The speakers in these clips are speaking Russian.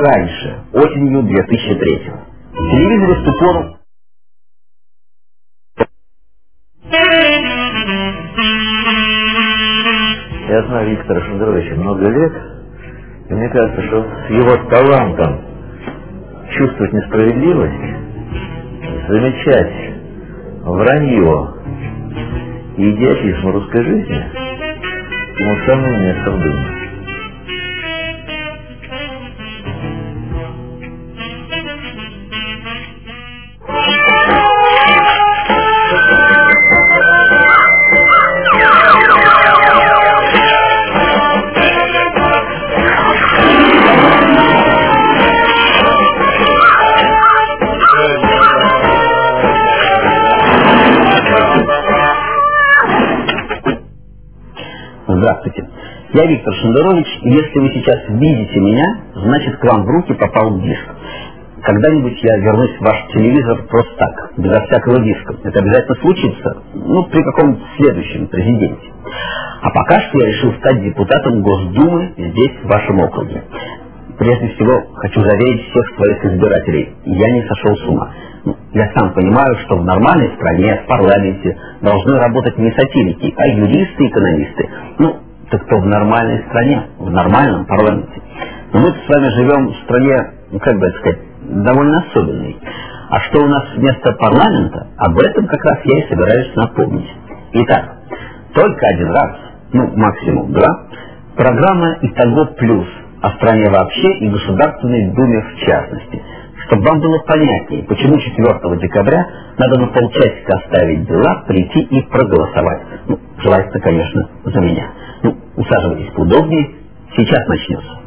раньше, осенью 2003 В телевизоре в ту пору Я знаю Виктора Шендеровича много лет, и мне кажется, что с его талантом чувствовать несправедливость, замечать вранье и идиотизм русской жизни, ему самое место в Здравствуйте. Я Виктор Шендерович, и если вы сейчас видите меня, значит к вам в руки попал диск. Когда-нибудь я вернусь в ваш телевизор просто так, безо всякого диска. Это обязательно случится, ну, при каком-то следующем президенте. А пока что я решил стать депутатом Госдумы здесь, в вашем округе. Прежде всего, хочу заверить всех своих избирателей, я не сошел с ума. Ну, я сам понимаю, что в нормальной стране, в парламенте должны работать не сатирики, а юристы и экономисты. Ну, так кто в нормальной стране, в нормальном парламенте. Но мы с вами живем в стране, ну, как бы это сказать, довольно особенной. А что у нас вместо парламента, об этом как раз я и собираюсь напомнить. Итак, только один раз, ну, максимум два, программа «Итого плюс» о стране вообще и Государственной Думе в частности – чтобы вам было понятнее, почему 4 декабря надо на полчасика оставить дела, прийти и проголосовать. Ну, желательно, конечно, за меня. Ну, усаживайтесь поудобнее, сейчас начнется.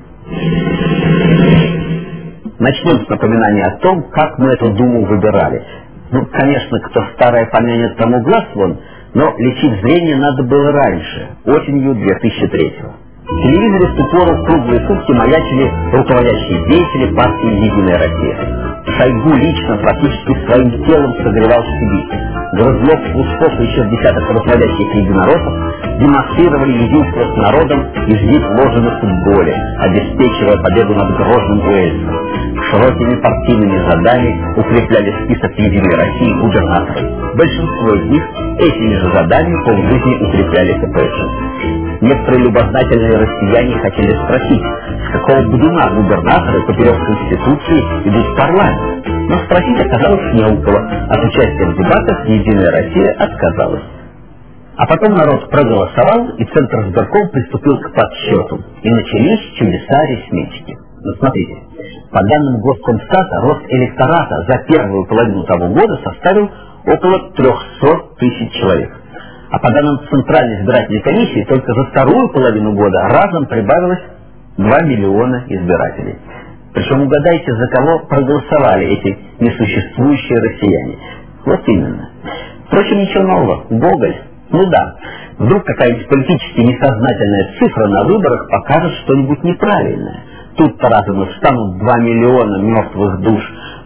Начнем с напоминания о том, как мы эту Думу выбирали. Ну, конечно, кто старое помянет, тому глаз вон, но лечить зрение надо было раньше, осенью 2003 -го. В телевизоре в ту пору круглые сутки маячили руководящие деятели партии «Единая Россия». Шойгу лично практически своим телом согревал Сибирь. Грызлов, Лужков и еще десяток руководящих единороссов демонстрировали единство с народом и ждить ложи на футболе, обеспечивая победу над грозным Уэльсом. Широкими партийными задами укрепляли список «Единой России» губернаторов. Большинство из них этими же задами полжизни укрепляли КПС. Некоторые любознательные россияне хотели спросить, с какого будуна губернаторы поперек Конституции идут в парламент. Но спросить оказалось не у кого. От участия в дебатах «Единая Россия» отказалась. А потом народ проголосовал, и Центр сборком приступил к подсчету. И начались чудеса арифметики. Ну, смотрите, по данным Госкомстата, рост электората за первую половину того года составил около 300 тысяч человек. А по данным Центральной избирательной комиссии, только за вторую половину года разом прибавилось 2 миллиона избирателей. Причем угадайте, за кого проголосовали эти несуществующие россияне. Вот именно. Впрочем, ничего нового. Гоголь. Ну да, вдруг какая-нибудь политически несознательная цифра на выборах покажет что-нибудь неправильное. Тут-то разом встанут 2 миллиона мертвых душ,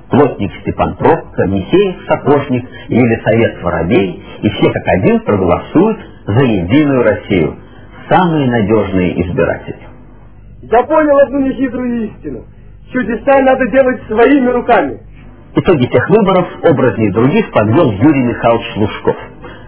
плотник Степан Пробка, Михеев Сапожник Елисавет Воробей, и все как один проголосуют за Единую Россию. Самые надежные избиратели. Я понял одну нехитрую истину. Чудеса надо делать своими руками. Итоги тех выборов, образнее других, подвел Юрий Михайлович Лужков.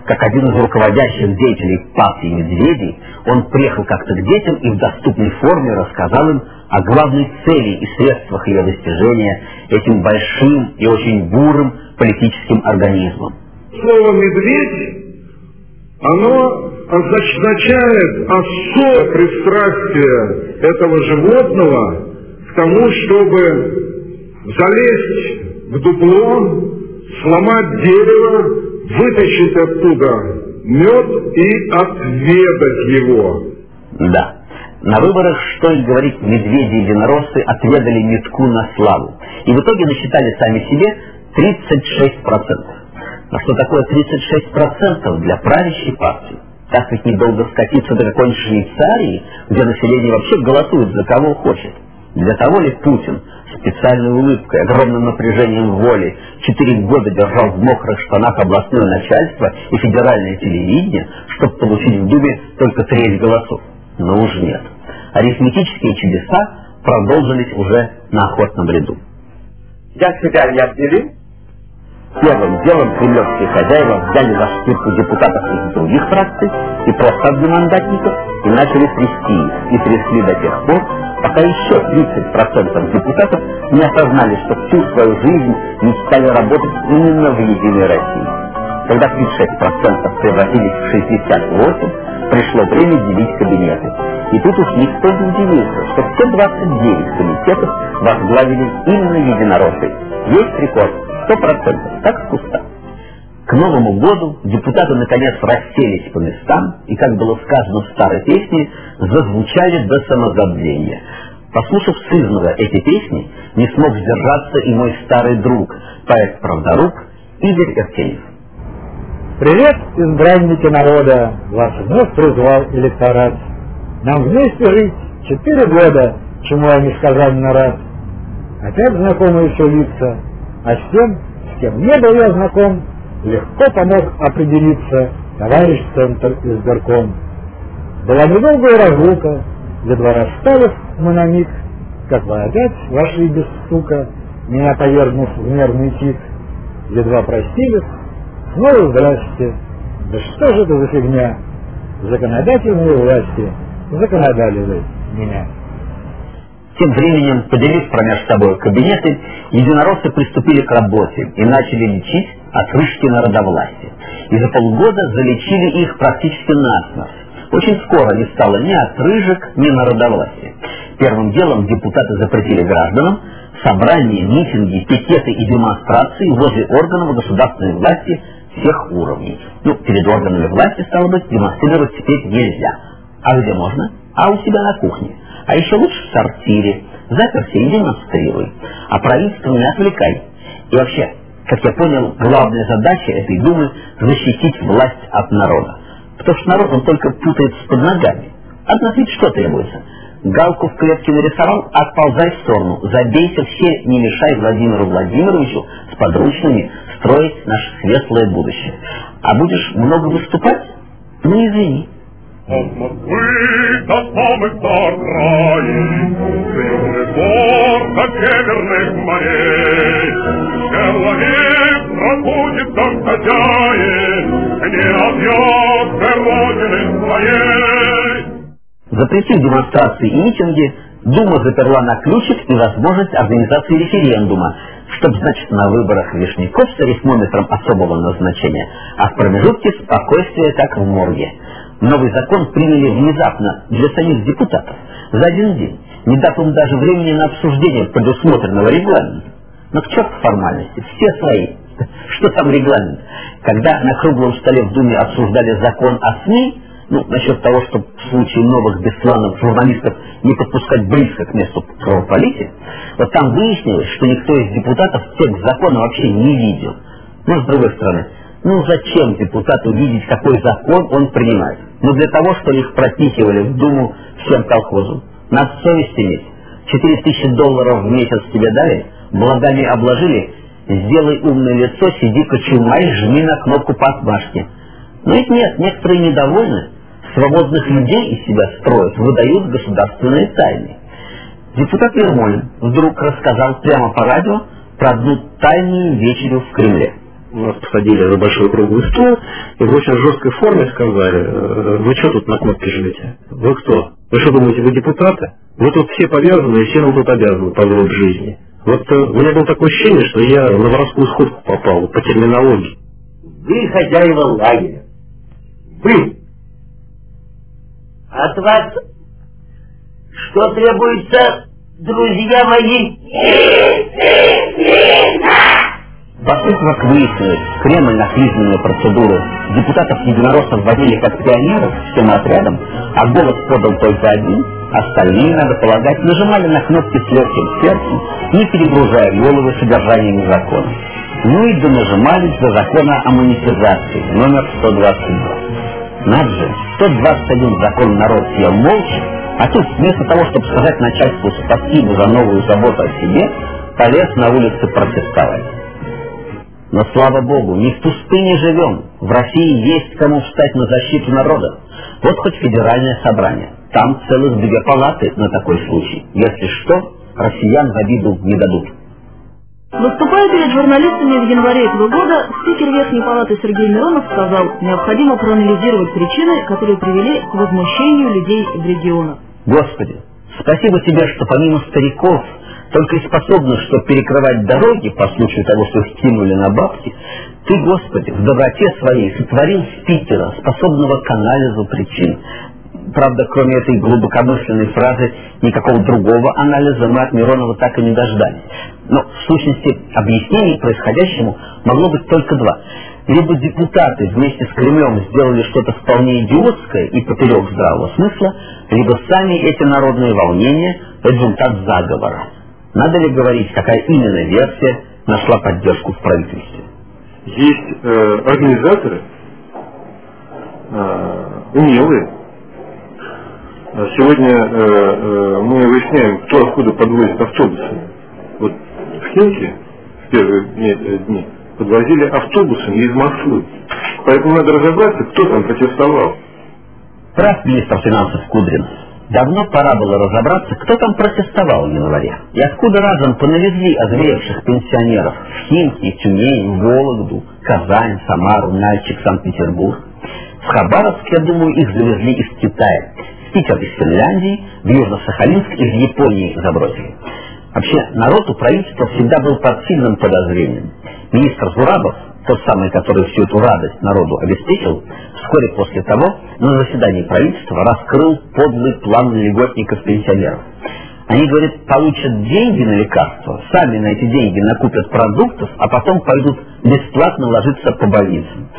Как один из руководящих деятелей партии «Медведей», он приехал как-то к детям и в доступной форме рассказал им о главной цели и средствах ее достижения этим большим и очень бурым политическим организмом. Слово «медведь» оно означает особое пристрастие этого животного к тому, чтобы залезть в дупло, сломать дерево, вытащить оттуда мед и отведать его. Да. На выборах, что и говорить, медведи-единороссы отведали метку на славу. И в итоге насчитали сами себе 36%. Но что такое 36% для правящей партии? Так ведь недолго скатиться до какой-нибудь Швейцарии, где население вообще голосует за кого хочет. Для того ли Путин специальной улыбкой, огромным напряжением воли, четыре года держал в мокрых штанах областное начальство и федеральное телевидение, чтобы получить в Думе только треть голосов? Но уж нет. Арифметические чудеса продолжились уже на охотном ряду. Я себя не обделил? Первым делом кремлевские хозяева взяли за шкирку депутатов из других фракций и просто одномандатников и начали трясти их, и трясли до тех пор, пока еще 30% депутатов не осознали, что всю свою жизнь мечтали работать именно в «Единой России». Когда 36% превратились в 68%, пришло время делить кабинеты. И тут уж никто не удивился, что все 29 комитетов возглавили именно единороссы. Есть рекорд 100%, как с куста. К Новому году депутаты наконец расселись по местам и, как было сказано в старой песне, зазвучали до самозабвения. Послушав сызнова эти песни, не смог сдержаться и мой старый друг, поэт-правдоруб Игорь Эртеев. Привет, избранники народа! Вас вновь призвал электорат. Нам вместе жить четыре года, чему я несказанно рад. Опять знакомые все лица, а с тем, с кем не был я знаком, легко помог определиться товарищ Центр избирком. Была недолгая разлука, едва расстались мы на миг, как вы опять вошли без стука, меня повергнув в нервный тик, едва простились, снова здрасте. Да что же это за фигня? Законодательные власти законодали меня. Тем временем, поделив промеж собой кабинеты, единороссы приступили к работе и начали лечить отрыжки народовластия. И за полгода залечили их практически насмерть. Очень скоро не стало ни отрыжек, ни народовластия. Первым делом депутаты запретили гражданам собрания, митинги, пикеты и демонстрации возле органов государственной власти всех уровней. Ну, перед органами власти, стало быть, демонстрировать теперь нельзя. А где можно? А у себя на кухне. А еще лучше в сортире. Заперся и демонстрируй. А правительство не отвлекай. И вообще, как я понял, главная задача этой Думы – защитить власть от народа. Потому что народ, он только путается под ногами. Относить что требуется? Галку в клетке нарисовал, отползай в сторону. Забейся все, не мешай Владимиру Владимировичу с подручными строить наше светлое будущее. А будешь много выступать? Ну извини. От самых окраин, с южных гор до северных морей, человек пробудется хозяин, не объется родины своей. Запретив демонстрации и митинги, Дума заперла на ключик и возможность организации референдума, чтобы, значит, на выборах Вишняков с арифмометром особого назначения, а в промежутке спокойствие, как в морге. Новый закон приняли внезапно для самих депутатов, за один день, не дав им даже времени на обсуждение предусмотренного регламента. Но к черту формальности, все свои. Что там регламент? Когда на круглом столе в Думе обсуждали закон о СМИ, ну, насчет того, чтобы в случае новых беспланов журналистов не подпускать близко к месту кровопролития, вот там выяснилось, что никто из депутатов текст закона вообще не видел. Но, с другой стороны, ну зачем депутату видеть, какой закон он принимает? Ну для того, что их пропихивали в Думу всем колхозам. Надо совесть иметь. Четыре тысячи долларов в месяц тебе дали, благами обложили, сделай умное лицо, сиди кочумай, жми на кнопку по отмашке. Но ведь нет, некоторые недовольны, свободных людей из себя строят, выдают государственные тайны. Депутат Ермолин вдруг рассказал прямо по радио про одну тайную вечерю в Кремле. Нас посадили за большой круглый стол и в очень жесткой форме сказали, «Э, вы что тут на кнопке жмете? Вы кто? Вы что думаете, вы депутаты? Вы тут все повязаны и все нам тут обязаны по гроб жизни. Вот э, у меня было такое ощущение, что я на воровскую сходку попал по терминологии. Вы хозяева лагеря. Вы. От вас что требуется, друзья мои? Поскольку, как выяснилось, Кремль на кризисные процедуры депутатов единороссов водили как пионеров всем отрядом, а голос подал только один, остальные, надо полагать, нажимали на кнопки с легким сердцем, не перегружая головы содержанием закона. Ну и донажимались до закона о монетизации, номер 122. Надо же, 121 закон народ съел молча, а тут вместо того, чтобы сказать начальству спасибо за новую заботу о себе, полез на улице протестовать. Но, слава Богу, не в пустыне живем. В России есть кому встать на защиту народа. Вот хоть федеральное собрание. Там целых две палаты на такой случай. Если что, россиян в обиду не дадут. Выступая перед журналистами в январе этого года, спикер Верхней Палаты Сергей Миронов сказал, необходимо проанализировать причины, которые привели к возмущению людей в регионах. Господи, спасибо тебе, что помимо стариков, только и способных, что перекрывать дороги по случаю того, что их кинули на бабки, ты, Господи, в доброте своей сотворил спикера, способного к анализу причин. Правда, кроме этой глубокомысленной фразы, никакого другого анализа мы от Миронова так и не дождались. Но, в сущности, объяснений происходящему могло быть только два. Либо депутаты вместе с Кремлем сделали что-то вполне идиотское и поперек здравого смысла, либо сами эти народные волнения – результат заговора. Надо ли говорить, какая именно версия нашла поддержку в правительстве? Есть э, организаторы, э, умелые. Сегодня э, э, мы выясняем, кто откуда подвозит автобусы. Вот в Химки в первые дни, э, подвозили автобусами из Москвы. Поэтому надо разобраться, кто там протестовал. Прав министр финансов Кудрин. Давно пора было разобраться, кто там протестовал в январе. И откуда разом понавезли озверевших пенсионеров в Химки, Тюмень, Вологду, Казань, Самару, Нальчик, Санкт-Петербург. В Хабаровск, я думаю, их завезли из Китая. Питер из Финляндии, в Южно-Сахалинск из Японии забросили. Вообще, народ у правительства всегда был под сильным подозрением. Министр Зурабов, тот самый, который всю эту радость народу обеспечил, вскоре после того на заседании правительства раскрыл подлый план льготников-пенсионеров. Они, говорят, получат деньги на лекарства, сами на эти деньги накупят продуктов, а потом пойдут бесплатно ложиться по больницам.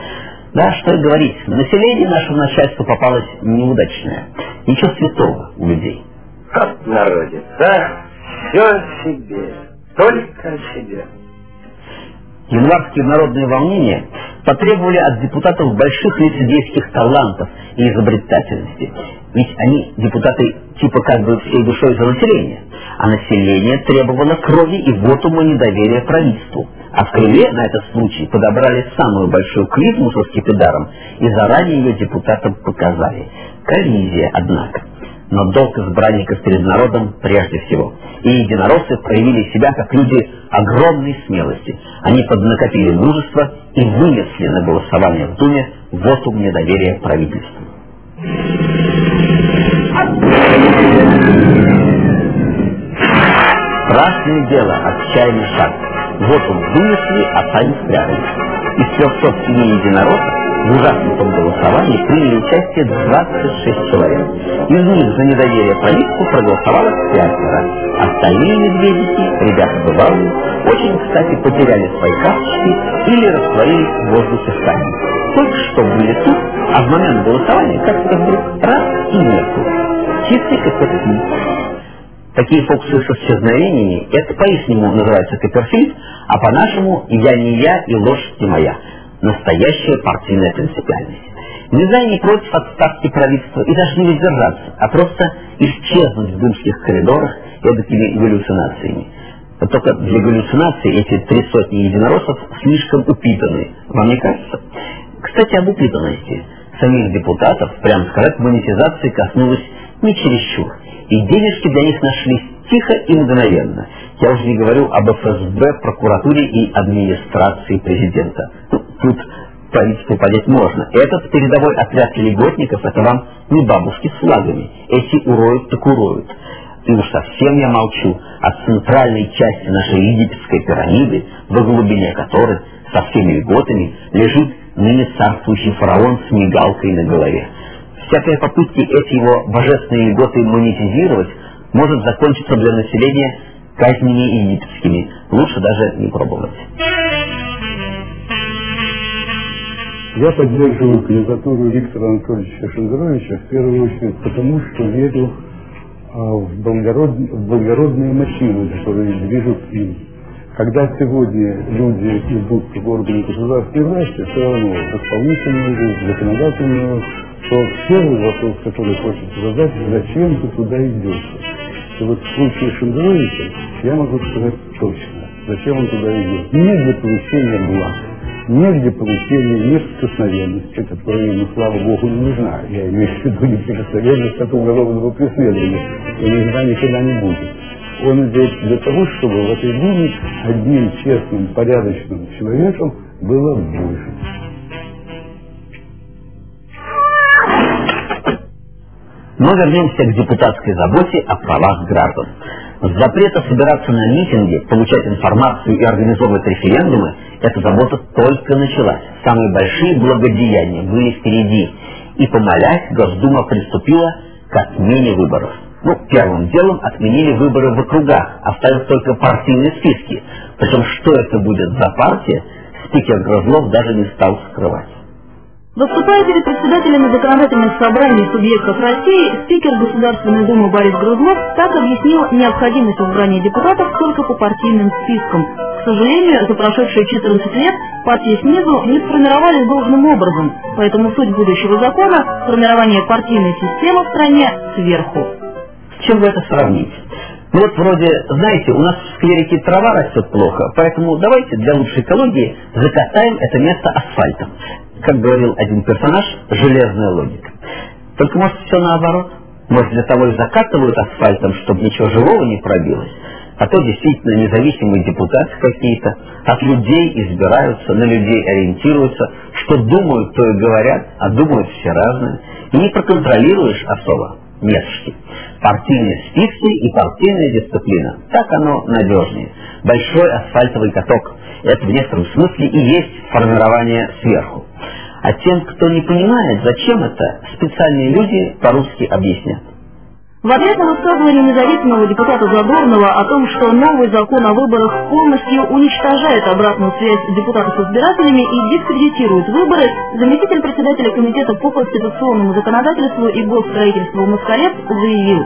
Да, что и говорить, население нашего начальства попалось неудачное. Ничего святого у людей. Как народец, а? Все о себе, только о себе. Январские народные волнения потребовали от депутатов больших лицедейских талантов и изобретательности. Ведь они, депутаты, типа как бы всей душой за население. А население требовало крови и вотума недоверия правительству. А в Кремле на этот случай подобрали самую большую клизму со скипидаром и заранее ее депутатам показали. Коллизия, однако. Но долг избранников перед народом прежде всего. И единороссы проявили себя как люди огромной смелости. Они поднакопили мужество и вынесли на голосование в Думе вотум недоверия правительству. Страшное дело, отчаянный шаг. Вот он вынесли, а сами спрятались. Из 307 единороссов в ужасном голосовании приняли участие 26 человек. Из них за недоверие правительству проголосовало пятеро. Остальные медведики, ребята бывалые, очень, кстати, потеряли свои карточки или растворились в воздухе сами. Только что были тут, а в момент голосования как-то вдруг раз и нету. Чистый как Такие фокусы с исчезновениями, это поистину называется Копперфильд, а по-нашему «я не я и ложь не моя». Настоящая партийная принципиальность. Нельзя не против отставки правительства и даже не воздержаться, а просто исчезнуть в думских коридорах эдакими галлюцинациями. Вот только для галлюцинаций эти три сотни единороссов слишком упитаны. Вам не кажется? Кстати, об упитанности. Самих депутатов, прямо сказать, монетизации коснулась не чересчур и денежки для них нашлись тихо и мгновенно. Я уже не говорю об ФСБ, прокуратуре и администрации президента. Ну, тут правительству понять можно. Этот передовой отряд льготников, это вам не бабушки с флагами. Эти уроют так уроют. И уж совсем я молчу о центральной части нашей египетской пирамиды, во глубине которой со всеми льготами лежит ныне царствующий фараон с мигалкой на голове. Всякая попытки эти его божественные льготы монетизировать может закончиться для населения казнями египетскими. Лучше даже не пробовать. Я поддерживаю кандидатуру Виктора Анатольевича Шендеровича в первую очередь потому, что верю а, в, благород... в благородные мотивы, которые движут им. Когда сегодня люди идут в органы государственной власти, все равно в исполнительную, в законодательную, то первый вопрос, который хочется задать, зачем ты туда идешь? И вот в случае Шендеровича я могу сказать точно, зачем он туда идет. Не для получения благ, негде получили неприкосновенности, которая ему, слава Богу, не нужна. Я имею в виду неприкосновенность от уголовного преследования. И никогда никогда не будет. Он здесь для того, чтобы в этой Думе одним честным, порядочным человеком было больше. Но вернемся к депутатской заботе о правах граждан. С запрета собираться на митинги, получать информацию и организовывать референдумы, эта забота только началась. Самые большие благодеяния были впереди. И, помолясь, Госдума приступила к отмене выборов. Ну, первым делом отменили выборы в округах, оставив только партийные списки. Причем, что это будет за партия, спикер Грозлов даже не стал скрывать. Выступая перед председателями законодательных собраний субъектов России, спикер Государственной Думы Борис Грузлов так объяснил необходимость избрания депутатов только по партийным спискам. К сожалению, за прошедшие 14 лет партии снизу не сформировались должным образом, поэтому суть будущего закона – формирование партийной системы в стране сверху. С чем вы это сравните? Ну вот вроде, знаете, у нас в скверике трава растет плохо, поэтому давайте для лучшей экологии закатаем это место асфальтом. Как говорил один персонаж, железная логика. Только может все наоборот. Может для того и закатывают асфальтом, чтобы ничего живого не пробилось. А то действительно независимые депутаты какие-то от людей избираются, на людей ориентируются, что думают, то и говорят, а думают все разные. И не проконтролируешь особо метршки. Партийные списки и партийная дисциплина. Так оно надежнее. Большой асфальтовый каток. Это в некотором смысле и есть формирование сверху. А тем, кто не понимает, зачем это, специальные люди по-русски объяснят. В ответ на высказывание независимого депутата Задорнова о том, что новый закон о выборах полностью уничтожает обратную связь депутатов с избирателями и дискредитирует выборы, заместитель председателя Комитета по конституционному законодательству и госстроительству Москалев заявил,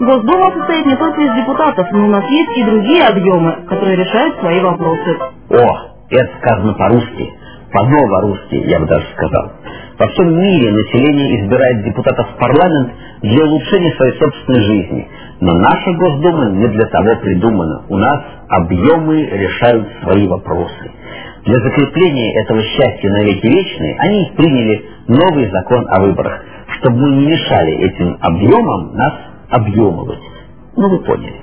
Госдума состоит не только из депутатов, но у нас есть и другие объемы, которые решают свои вопросы. О, это сказано по-русски, по-новорусски, я бы даже сказал. Во всем мире население избирает депутатов в парламент для улучшения своей собственной жизни. Но наша Госдума не для того придумана. У нас объемы решают свои вопросы. Для закрепления этого счастья на веки вечные они приняли новый закон о выборах, чтобы мы не мешали этим объемам нас объемывать. Ну, вы поняли.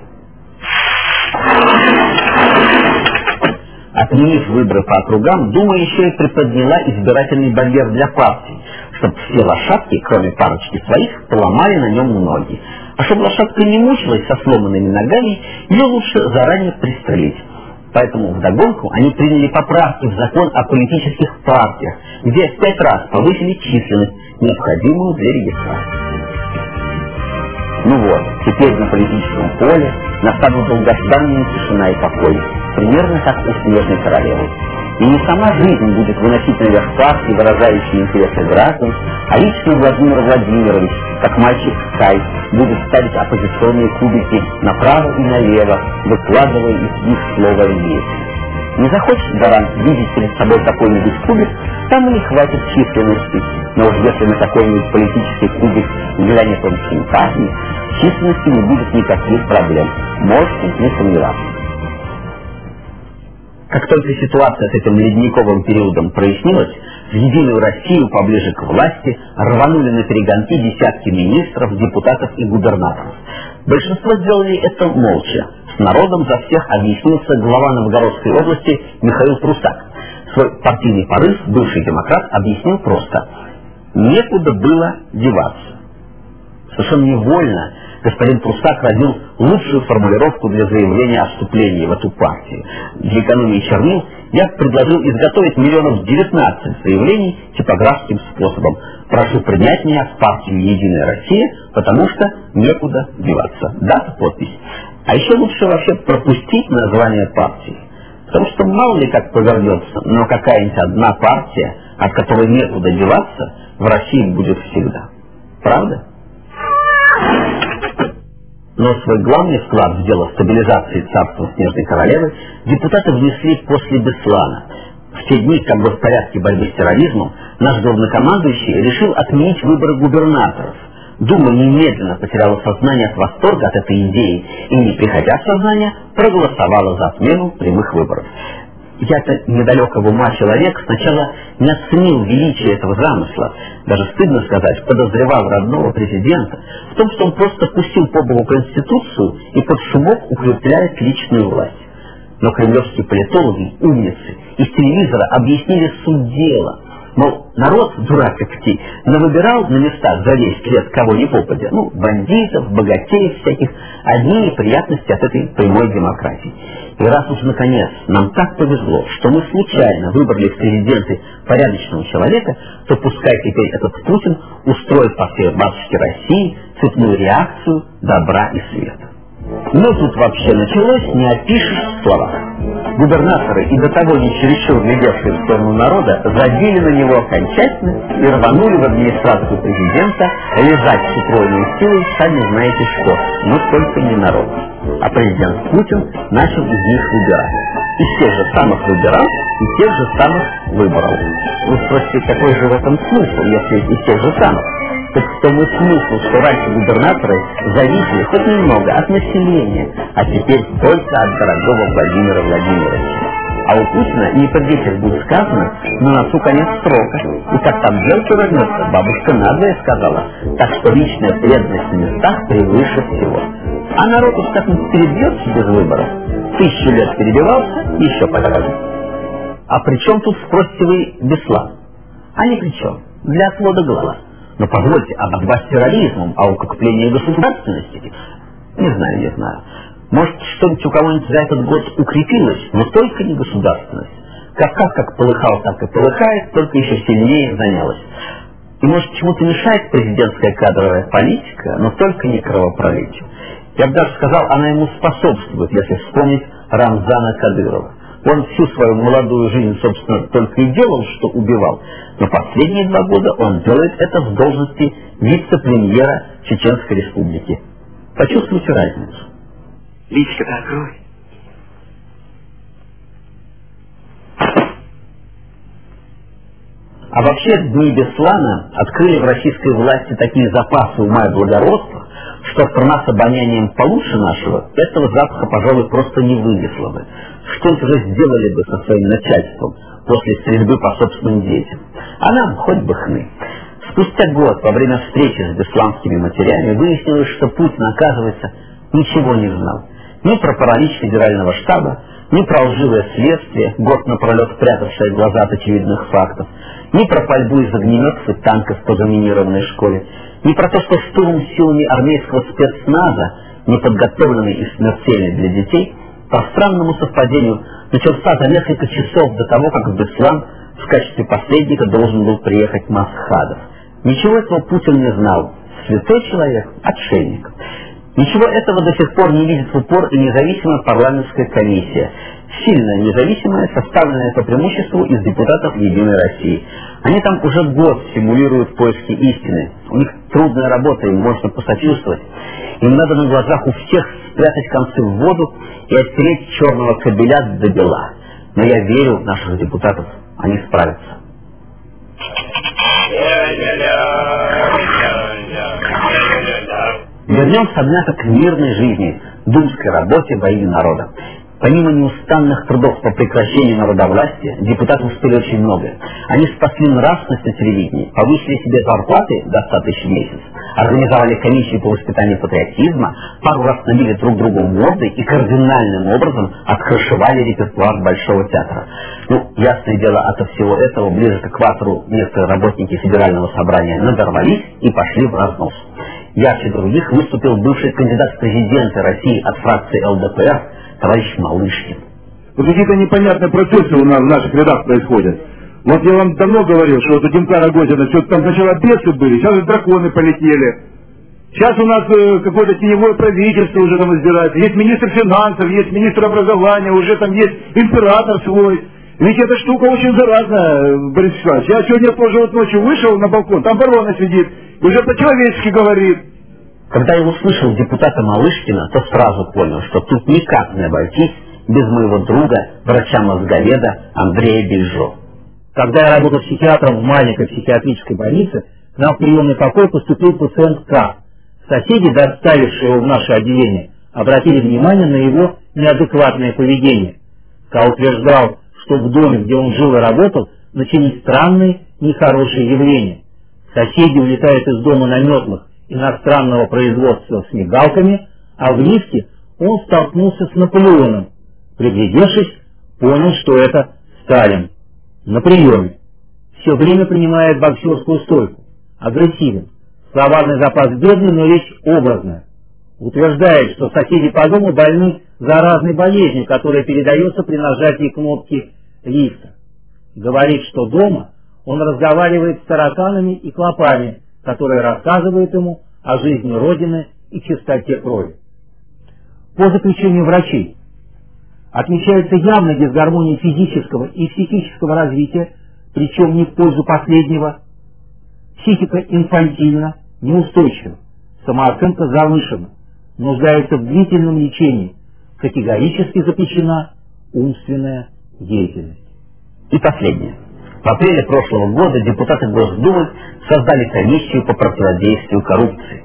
Отменив выборы по округам, Дума еще и приподняла избирательный барьер для партий, чтобы все лошадки, кроме парочки своих, поломали на нем ноги. А чтобы лошадка не мучилась со сломанными ногами, ее лучше заранее пристрелить. Поэтому вдогонку они приняли поправки в закон о политических партиях, где в пять раз повысили численность, необходимую для регистрации. Ну вот, теперь на политическом поле настанут долгожданная тишина и покой, примерно как у Снежной Королевы. И не сама жизнь будет выносить наверх партии, выражающие интересы граждан, а лично Владимир Владимирович, как мальчик Кай, будет ставить оппозиционные кубики направо и налево, выкладывая из них слово «есть». Не захочет гарант видеть перед собой какой-нибудь кубик, там и не хватит численности. Но уж если на какой-нибудь политический кубик глянет он симпатии, численности не будет никаких проблем. Можете не сомневаться. Как только ситуация с этим ледниковым периодом прояснилась, в Единую Россию поближе к власти рванули на перегонки десятки министров, депутатов и губернаторов. Большинство сделали это молча. С народом за всех объяснился глава Новгородской области Михаил Прусак. Свой партийный порыв бывший демократ объяснил просто. Некуда было деваться. Совершенно невольно господин Прусак родил лучшую формулировку для заявления о вступлении в эту партию. Для экономии чернил я предложил изготовить миллионов 19 заявлений типографским способом. Прошу принять меня в партию «Единая Россия», потому что некуда деваться. Дата, подпись. А еще лучше вообще пропустить название партии. Потому что мало ли как повернется, но какая-нибудь одна партия, от которой некуда деваться, в России будет всегда. Правда? Но свой главный вклад в дело стабилизации царства Снежной Королевы депутаты внесли после Беслана. В те дни, когда в порядке борьбы с терроризмом, наш главнокомандующий решил отменить выборы губернаторов. Дума немедленно потеряла сознание от восторга от этой идеи и, не приходя в сознание, проголосовала за отмену прямых выборов. Я-то недалекого ума человек сначала не оценил величие этого замысла, даже стыдно сказать, подозревал родного президента в том, что он просто пустил по богу Конституцию и под шумок укрепляет личную власть. Но кремлевские политологи, умницы, из телевизора объяснили суть дела – Мол, народ, дурак как ти, навыбирал на местах за весь лет кого не попадя. Ну, бандитов, богатеев всяких. Одни неприятности от этой прямой демократии. И раз уж наконец нам так повезло, что мы случайно выбрали в президенты порядочного человека, то пускай теперь этот Путин устроит по всей матушке России цветную реакцию добра и света. Но тут вообще началось, не опишешь в словах. Губернаторы, и до того не чересчур глядевшие в сторону народа, забили на него окончательно и рванули в администрацию президента лежать с утроенной силой, сами знаете что, но только не народ. А президент Путин начал из них выбирать. Из тех же самых выбирал, и тех же самых выбрал. Вы спросите, какой же в этом смысл, если из тех же самых? Так в том и смысл, что раньше губернаторы зависели хоть немного от населения, а теперь только от дорогого Владимира Владимировича. А у Путина не под ветер будет сказано, но носу конец срока. И как там дело вернется, бабушка надвое сказала. Так что личная преданность на местах превыше всего. А народ уж как-нибудь перебьется без выборов. Тысячу лет перебивался, еще покажет. А при чем тут, спросите вы, Беслан? А ни при чем. Для отвода глаз. Но позвольте, а борьба с терроризмом, а укрепление государственности? Не знаю, не знаю. Может, что-нибудь у кого-нибудь за этот год укрепилось, но только не государственность. Кавказ как полыхал, так и полыхает, только еще сильнее занялась. И может чему-то мешает президентская кадровая политика, но только не кровопролитию. Я бы даже сказал, она ему способствует, если вспомнить Рамзана Кадырова. Он всю свою молодую жизнь, собственно, только и делал, что убивал. Но последние два года он делает это в должности вице-премьера Чеченской Республики. Почувствуйте разницу. Личка-то открой. А вообще дни Беслана открыли в российской власти такие запасы ума и благородства, что страна с обонянием получше нашего этого запаха, пожалуй, просто не вынесла бы. Что уже сделали бы со своим начальством после стрельбы по собственным детям? А нам хоть бы хны. Спустя год, во время встречи с бесланскими матерями, выяснилось, что Путин, оказывается, ничего не знал. Ни про паралич федерального штаба, ни про лживое следствие, год напролет прятавшее глаза от очевидных фактов, ни про пальбу из огнеметов и танков по заминированной школе, ни про то, что штурм силами армейского спецназа, неподготовленный и смертельный для детей, по странному совпадению начался за несколько часов до того, как в Беслан в качестве посредника должен был приехать Масхадов. Ничего этого Путин не знал. Святой человек, отшельник. Ничего этого до сих пор не видит в упор и независимая парламентская комиссия, сильная независимая, составленная по преимуществу из депутатов Единой России. Они там уже год симулируют поиски истины. У них трудная работа, им можно посочувствовать. Им надо на глазах у всех спрятать концы в воду и оттереть черного кабеля до бела. Но я верю в наших депутатов, они справятся. Вернемся, однако, к мирной жизни, думской работе во имя народа. Помимо неустанных трудов по прекращению народовластия, депутаты успели очень многое. Они спасли нравственность на телевидении, повысили себе зарплаты до 100 тысяч в месяц, организовали комиссию по воспитанию патриотизма, пару раз набили друг другу морды и кардинальным образом открашивали репертуар Большого театра. Ну, ясное дело, от всего этого ближе к экватору некоторые работники Федерального собрания надорвались и пошли в разнос. Ярче других выступил бывший кандидат в президенты России от фракции ЛДПР товарищ Малышкин. Вот какие-то непонятные процессы у нас в наших рядах происходят. Вот я вам давно говорил, что вот у Димка Рогозина что там сначала бесы были, сейчас драконы полетели. Сейчас у нас э, какое-то теневое правительство уже там избирается. Есть министр финансов, есть министр образования, уже там есть император свой. Ведь эта штука очень заразная, Борис Вячеславович. Я сегодня тоже вот ночью вышел на балкон, там ворона сидит, уже по-человечески говорит. Когда я услышал депутата Малышкина, то сразу понял, что тут никак не обойтись без моего друга, врача-мозговеда Андрея Бельжо. Когда я работал психиатром в маленькой психиатрической больнице, к нам в приемный покой поступил пациент К. Соседи, доставившие его в наше отделение, обратили внимание на его неадекватное поведение. К утверждал, что в доме, где он жил и работал, начались странные, нехорошие явления. Соседи улетают из дома на метлах иностранного производства с мигалками, а в лифте он столкнулся с Наполеоном. Приглядевшись, понял, что это Сталин. На приеме. Все время принимает боксерскую стойку. Агрессивен. Словарный запас бедный, но речь образная. Утверждает, что соседи по дому больны заразной болезнью, которая передается при нажатии кнопки лифта. Говорит, что дома он разговаривает с тараканами и клопами, которые рассказывают ему о жизни Родины и чистоте крови. По заключению врачей, отмечается явная дисгармония физического и психического развития, причем не в пользу последнего. Психика инфантильна, неустойчива, самооценка завышена, нуждается в длительном лечении, категорически запрещена умственная деятельность. И последнее. В апреле прошлого года депутаты Госдумы создали комиссию по противодействию коррупции.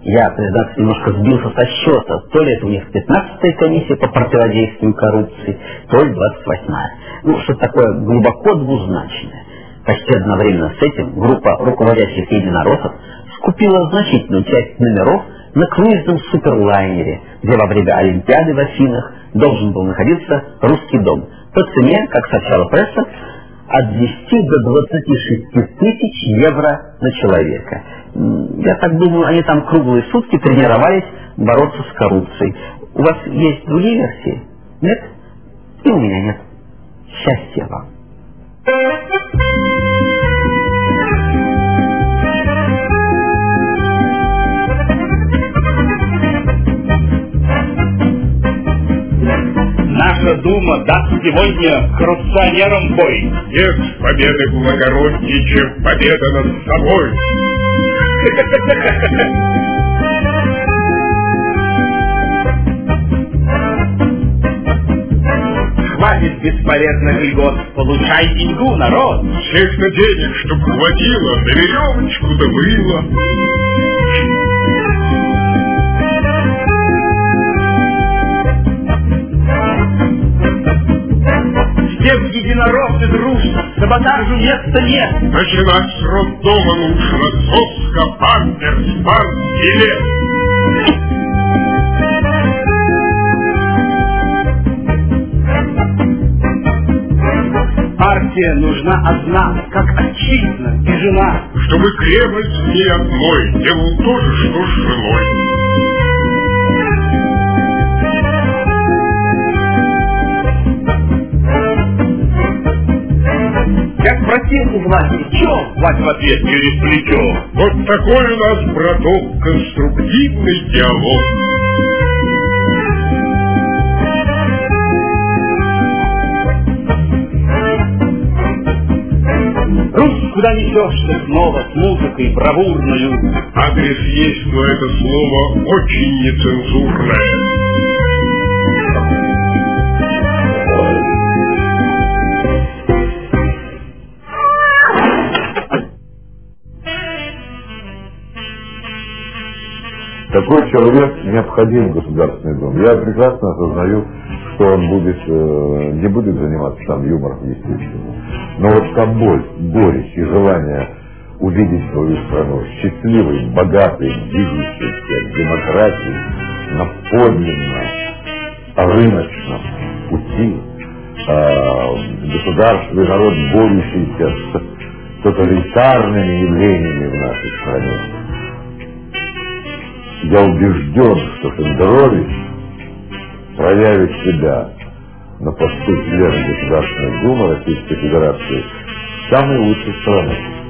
Я, признаться, немножко сбился со счета. То ли это у них 15-я комиссия по противодействию коррупции, то ли 28-я. Ну, что такое глубоко двузначное. Почти одновременно с этим группа руководящих единороссов скупила значительную часть номеров на круизном суперлайнере, где во время Олимпиады в Афинах должен был находиться русский дом. По цене, как сообщала пресса, от 10 до 26 тысяч евро на человека. Я так думаю, они там круглые сутки тренировались бороться с коррупцией. У вас есть другие версии? Нет? И у меня нет. Счастья вам. Дума даст сегодня коррупционерам бой. Нет победы благороднее, чем победа над собой. Хватит бесполезных льгот, получай деньгу, народ. Всех-то денег, чтоб хватило, на веревочку да было. Единороссы дружно, саботажу места нет. Начинать с роддома нужно, соска, памперс, банк, билет. Партия нужна одна, как отчизна и жена. Чтобы крепость не одной, делал то же, что с женой. Власти, чё? Власть в ответ через плечо. Вот такой у нас, браток, конструктивный диалог. Русь, куда несешься снова с музыкой бравурною. Адрес есть, но это слово очень нецензурное. Такой человек необходим в Государственной Думе. Я прекрасно осознаю, что он будет, э, не будет заниматься там юмором, естественно. Но вот та боль, горечь и желание увидеть свою страну счастливой, богатой, движущейся демократией на подлинно рыночном пути э, государство и народ, борющийся с тоталитарными явлениями в нашей стране. Я убежден, что Шендерович проявит себя на посту члена Государственной Думы Российской Федерации самой лучшей страны.